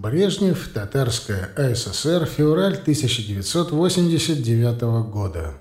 Брежнев, Татарская АССР, февраль 1989 года.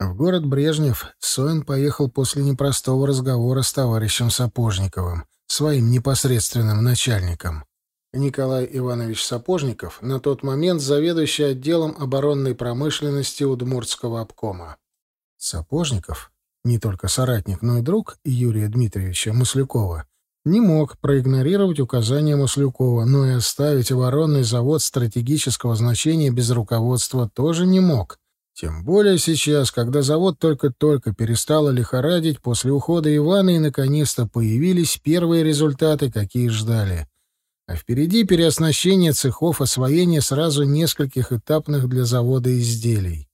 В город Брежнев Соин поехал после непростого разговора с товарищем Сапожниковым, своим непосредственным начальником. Николай Иванович Сапожников, на тот момент заведующий отделом оборонной промышленности Удмуртского обкома. Сапожников, не только соратник, но и друг Юрия Дмитриевича Маслюкова, не мог проигнорировать указания Маслюкова, но и оставить оборонный завод стратегического значения без руководства тоже не мог. Тем более сейчас, когда завод только-только перестал лихорадить после ухода Ивана и наконец-то появились первые результаты, какие ждали. А впереди переоснащение цехов, освоение сразу нескольких этапных для завода изделий.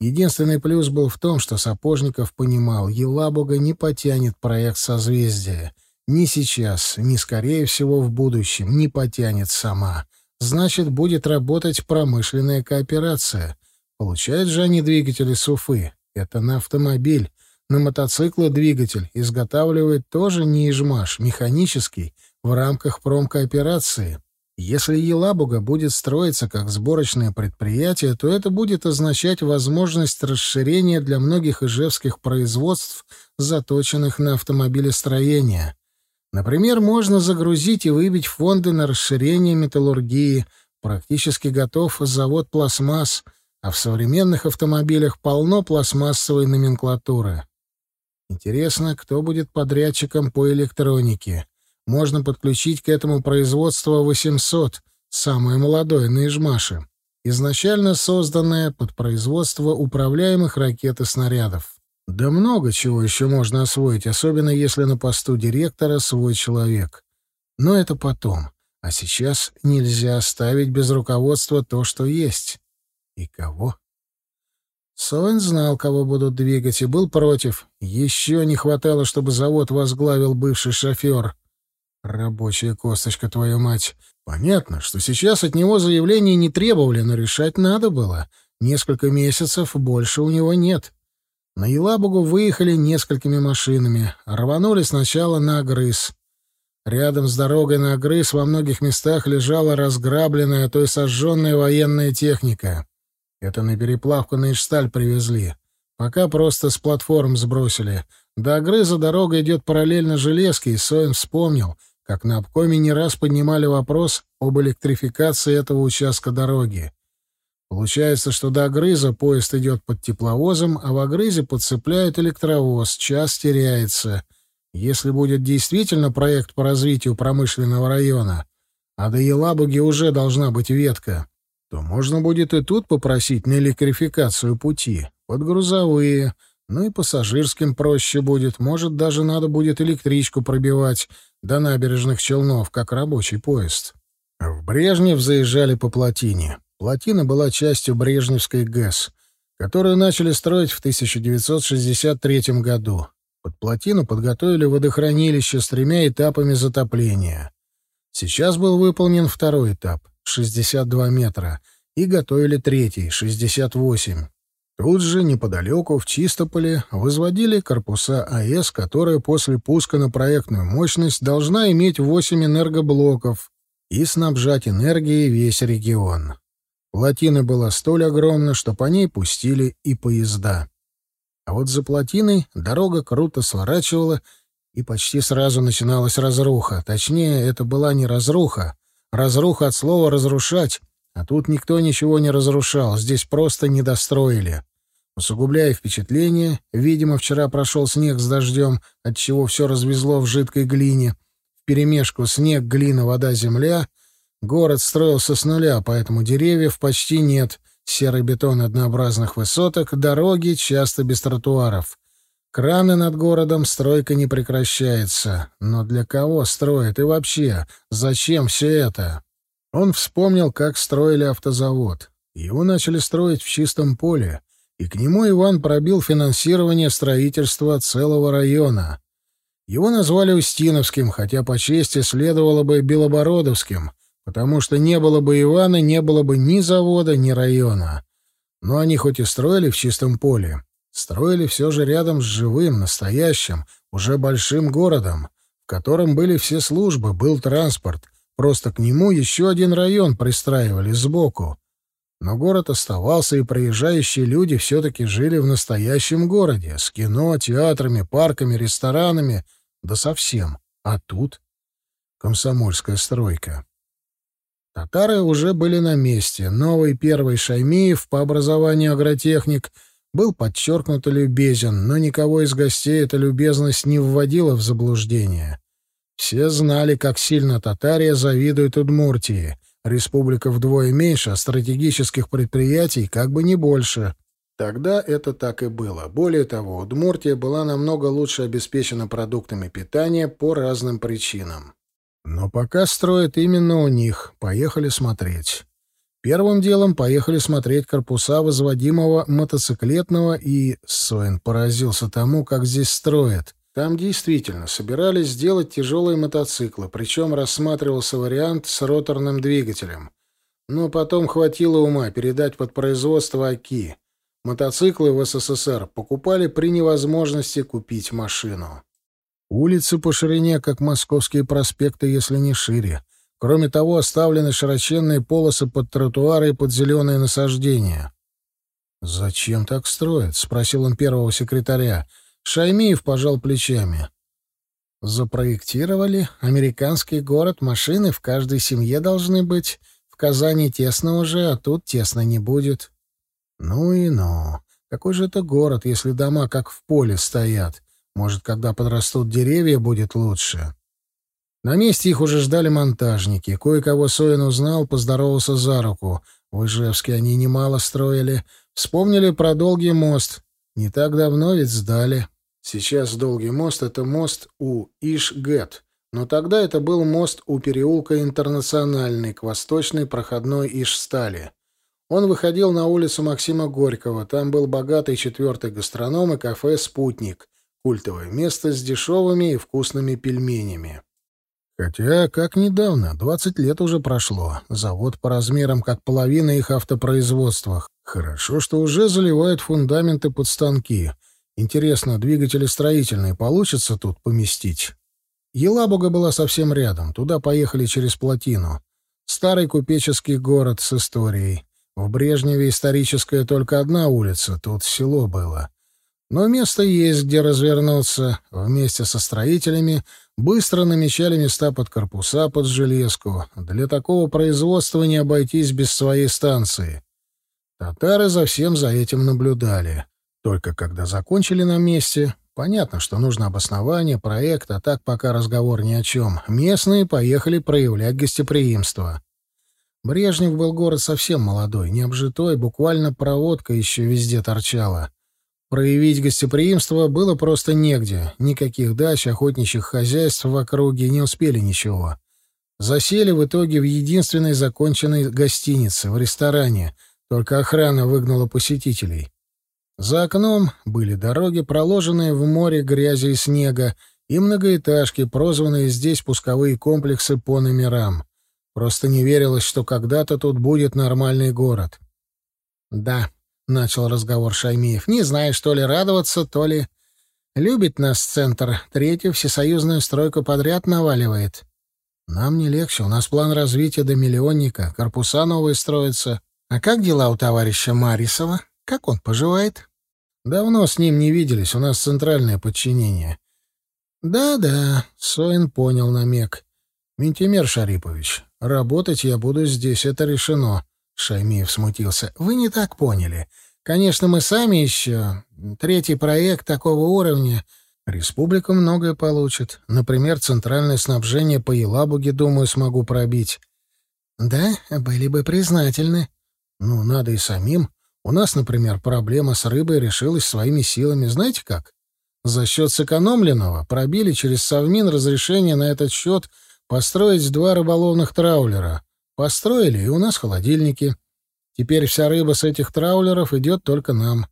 Единственный плюс был в том, что Сапожников понимал, Елабуга не потянет проект созвездия — ни сейчас, ни, скорее всего, в будущем не потянет сама. Значит, будет работать промышленная кооперация. Получают же они двигатели Суфы. Это на автомобиль. На мотоциклы двигатель изготавливает тоже не Ижмаш, механический, в рамках промкооперации. Если Елабуга будет строиться как сборочное предприятие, то это будет означать возможность расширения для многих ижевских производств, заточенных на автомобилестроение. Например, можно загрузить и выбить фонды на расширение металлургии. Практически готов завод пластмасс, а в современных автомобилях полно пластмассовой номенклатуры. Интересно, кто будет подрядчиком по электронике. Можно подключить к этому производство 800, самое молодое на Ижмаше, изначально созданное под производство управляемых ракет и снарядов. Да много чего еще можно освоить, особенно если на посту директора свой человек. Но это потом. А сейчас нельзя оставить без руководства то, что есть. И кого? Соин знал, кого будут двигать, и был против. Еще не хватало, чтобы завод возглавил бывший шофер. Рабочая косточка, твою мать. Понятно, что сейчас от него заявления не требовали, но решать надо было. Несколько месяцев больше у него нет. На Елабугу выехали несколькими машинами, рванули сначала на Огрыз. Рядом с дорогой на Огрыз во многих местах лежала разграбленная, то и сожженная военная техника. Это на переплавку на Ишсталь привезли. Пока просто с платформ сбросили. До Огрыза дорога идет параллельно железке, и Соин вспомнил, как на обкоме не раз поднимали вопрос об электрификации этого участка дороги. Получается, что до Огрыза поезд идет под тепловозом, а в Огрызе подцепляют электровоз, час теряется. Если будет действительно проект по развитию промышленного района, а до Елабуги уже должна быть ветка, то можно будет и тут попросить на электрификацию пути, под грузовые, ну и пассажирским проще будет, может, даже надо будет электричку пробивать до набережных Челнов, как рабочий поезд. В Брежнев заезжали по плотине. Плотина была частью Брежневской ГЭС, которую начали строить в 1963 году. Под плотину подготовили водохранилище с тремя этапами затопления. Сейчас был выполнен второй этап — 62 метра, и готовили третий — 68. Тут же, неподалеку, в Чистополе, возводили корпуса АЭС, которая после пуска на проектную мощность должна иметь 8 энергоблоков и снабжать энергией весь регион. Плотина была столь огромна, что по ней пустили и поезда. А вот за плотиной дорога круто сворачивала, и почти сразу начиналась разруха. Точнее, это была не разруха. Разруха от слова «разрушать», а тут никто ничего не разрушал, здесь просто не достроили. Усугубляя впечатление, видимо, вчера прошел снег с дождем, отчего все развезло в жидкой глине. Вперемешку снег, глина, вода, земля — Город строился с нуля, поэтому деревьев почти нет, серый бетон однообразных высоток, дороги часто без тротуаров. Краны над городом, стройка не прекращается. Но для кого строят и вообще, зачем все это? Он вспомнил, как строили автозавод. Его начали строить в чистом поле, и к нему Иван пробил финансирование строительства целого района. Его назвали Устиновским, хотя по чести следовало бы Белобородовским — потому что не было бы Ивана, не было бы ни завода, ни района. Но они хоть и строили в чистом поле, строили все же рядом с живым, настоящим, уже большим городом, в котором были все службы, был транспорт, Просто к нему еще один район пристраивали сбоку. Но город оставался, и проезжающие люди все-таки жили в настоящем городе, с кино, театрами, парками, ресторанами, да совсем. А тут комсомольская стройка. Татары уже были на месте. Новый первый Шаймиев по образованию агротехник был подчеркнуто любезен, но никого из гостей эта любезность не вводила в заблуждение. Все знали, как сильно Татария завидует Удмуртии. Республика вдвое меньше, а стратегических предприятий как бы не больше. Тогда это так и было. Более того, Удмуртия была намного лучше обеспечена продуктами питания по разным причинам. Но пока строят именно у них. Поехали смотреть. Первым делом поехали смотреть корпуса возводимого мотоциклетного, и Соин поразился тому, как здесь строят. Там действительно собирались сделать тяжелые мотоциклы, причем рассматривался вариант с роторным двигателем. Но потом хватило ума передать под производство ОКИ. Мотоциклы в СССР покупали при невозможности купить машину. Улицы по ширине, как московские проспекты, если не шире. Кроме того, оставлены широченные полосы под тротуары и под зеленые насаждения. «Зачем так строят?» — спросил он первого секретаря. Шаймиев пожал плечами. «Запроектировали. Американский город, машины в каждой семье должны быть. В Казани тесно уже, а тут тесно не будет». «Ну и ну. Какой же это город, если дома как в поле стоят? Может, когда подрастут деревья, будет лучше. На месте их уже ждали монтажники. Кое-кого Соин узнал, поздоровался за руку. В Ижевске они немало строили. Вспомнили про Долгий мост. Не так давно ведь сдали. Сейчас Долгий мост — это мост у Иш-Гэт. Но тогда это был мост у переулка Интернациональный к восточной проходной Иш-Стали. Он выходил на улицу Максима Горького. Там был богатый четвертый гастроном и кафе «Спутник», Культовое место с дешевыми и вкусными пельменями. Хотя, как недавно, 20 лет уже прошло. Завод по размерам как половина их автопроизводства. Хорошо, что уже заливают фундаменты под станки. Интересно, двигатели строительные получится тут поместить? Елабуга была совсем рядом. Туда поехали через плотину. Старый купеческий город с историей. В Брежневе историческая только одна улица, тут село было. Но место есть, где развернуться. Вместе со строителями быстро намечали места под корпуса, под железку. Для такого производства не обойтись без своей станции. Татары за всем за этим наблюдали. Только когда закончили на месте, понятно, что нужно обоснование, проект, а так пока разговор ни о чем. Местные поехали проявлять гостеприимство. Брежнев был город совсем молодой, необжитой, буквально проводка еще везде торчала. Проявить гостеприимство было просто негде. Никаких дач, охотничьих хозяйств в округе не успели ничего. Засели в итоге в единственной законченной гостинице, в ресторане. Только охрана выгнала посетителей. За окном были дороги, проложенные в море грязи и снега, и многоэтажки, прозванные здесь пусковые комплексы по номерам. Просто не верилось, что когда-то тут будет нормальный город. Да, — начал разговор Шаймиев. «Не знаю, что ли радоваться, то ли... Любит нас центр, третью всесоюзную стройку подряд наваливает. Нам не легче, у нас план развития до миллионника, корпуса новые строятся. А как дела у товарища Марисова? Как он поживает?» «Давно с ним не виделись, у нас центральное подчинение». «Да-да», — Соин понял намек. «Ментимер Шарипович, работать я буду здесь, это решено». Шаймиев смутился. «Вы не так поняли. Конечно, мы сами еще. Третий проект такого уровня. Республика многое получит. Например, центральное снабжение по Елабуге, думаю, смогу пробить». «Да, были бы признательны». «Ну, надо и самим. У нас, например, проблема с рыбой решилась своими силами. Знаете как? За счет сэкономленного пробили через Совмин разрешение на этот счет построить два рыболовных траулера. Построили, и у нас холодильники. Теперь вся рыба с этих траулеров идет только нам.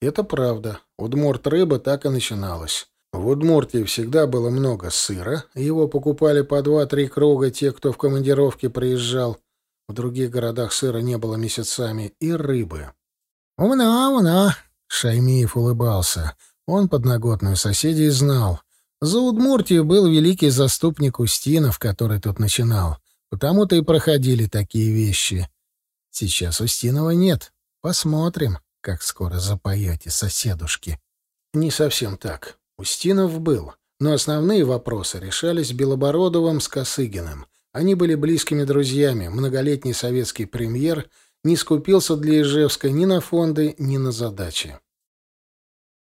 Это правда. Удмурт рыба так и начиналась. В Удмуртии всегда было много сыра. Его покупали по два-три круга те, кто в командировке приезжал. В других городах сыра не было месяцами. И рыбы. «Умно, умно!» — Шаймиев улыбался. Он подноготную соседей знал. За Удмуртию был великий заступник Устинов, который тут начинал. Потому-то и проходили такие вещи. Сейчас Устинова нет. Посмотрим, как скоро запоете, соседушки. Не совсем так. Устинов был, но основные вопросы решались Белобородовым с Косыгиным. Они были близкими друзьями. Многолетний советский премьер не скупился для Ижевска ни на фонды, ни на задачи.